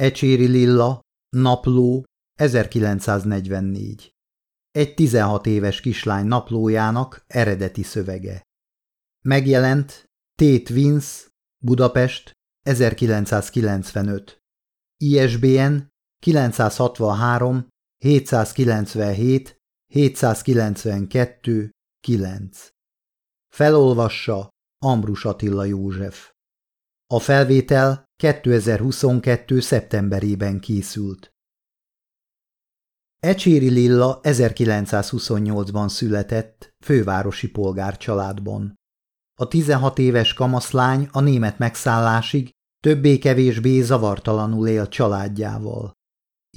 Ecséri Lilla, Napló, 1944. Egy 16 éves kislány naplójának eredeti szövege. Megjelent Tét Vince, Budapest, 1995. ISBN 963 797 792 9. Felolvassa Ambrus Attila József. A felvétel 2022. szeptemberében készült. Ecséri Lilla 1928-ban született, fővárosi polgárcsaládban. A 16 éves kamaszlány a német megszállásig többé-kevésbé zavartalanul élt családjával.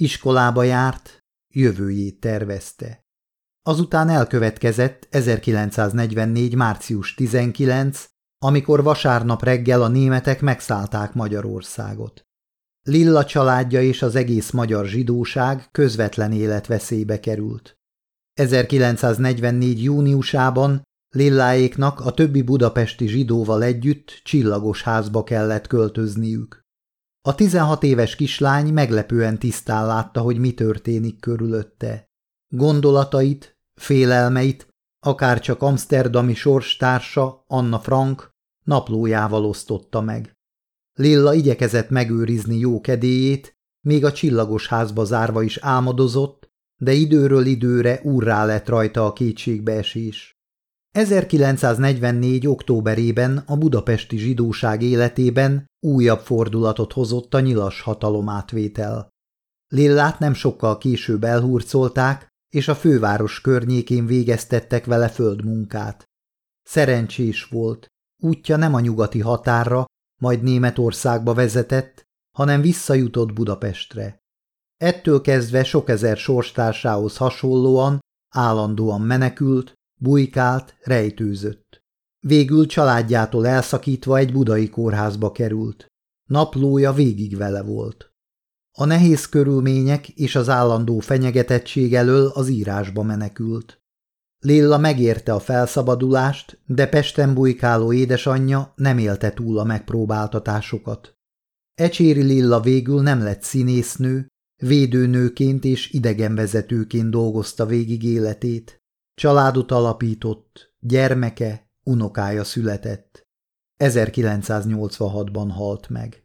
Iskolába járt, jövőjét tervezte. Azután elkövetkezett 1944. március 19, amikor vasárnap reggel a németek megszállták Magyarországot. Lilla családja és az egész magyar zsidóság közvetlen életveszélybe került. 1944. júniusában Lilláéknak a többi budapesti zsidóval együtt csillagos házba kellett költözniük. A 16 éves kislány meglepően tisztán látta, hogy mi történik körülötte. Gondolatait, félelmeit, akár csak amsterdami sorstársa Anna Frank naplójával osztotta meg. Lilla igyekezett megőrizni jó kedélyét, még a csillagos házba zárva is álmodozott, de időről időre úrrá lett rajta a kétségbeesés. 1944. októberében a budapesti zsidóság életében újabb fordulatot hozott a nyilas hatalomátvétel. Lillát nem sokkal később elhurcolták, és a főváros környékén végeztettek vele földmunkát. Szerencsés volt, útja nem a nyugati határra, majd Németországba vezetett, hanem visszajutott Budapestre. Ettől kezdve sok ezer sorstársához hasonlóan állandóan menekült, bujkált, rejtőzött. Végül családjától elszakítva egy budai kórházba került. Naplója végig vele volt. A nehéz körülmények és az állandó fenyegetettség elől az írásba menekült. Lilla megérte a felszabadulást, de Pesten bujkáló édesanyja nem élte túl a megpróbáltatásokat. Ecséri Lilla végül nem lett színésznő, védőnőként és idegenvezetőként dolgozta végig életét. Családot alapított, gyermeke, unokája született. 1986-ban halt meg.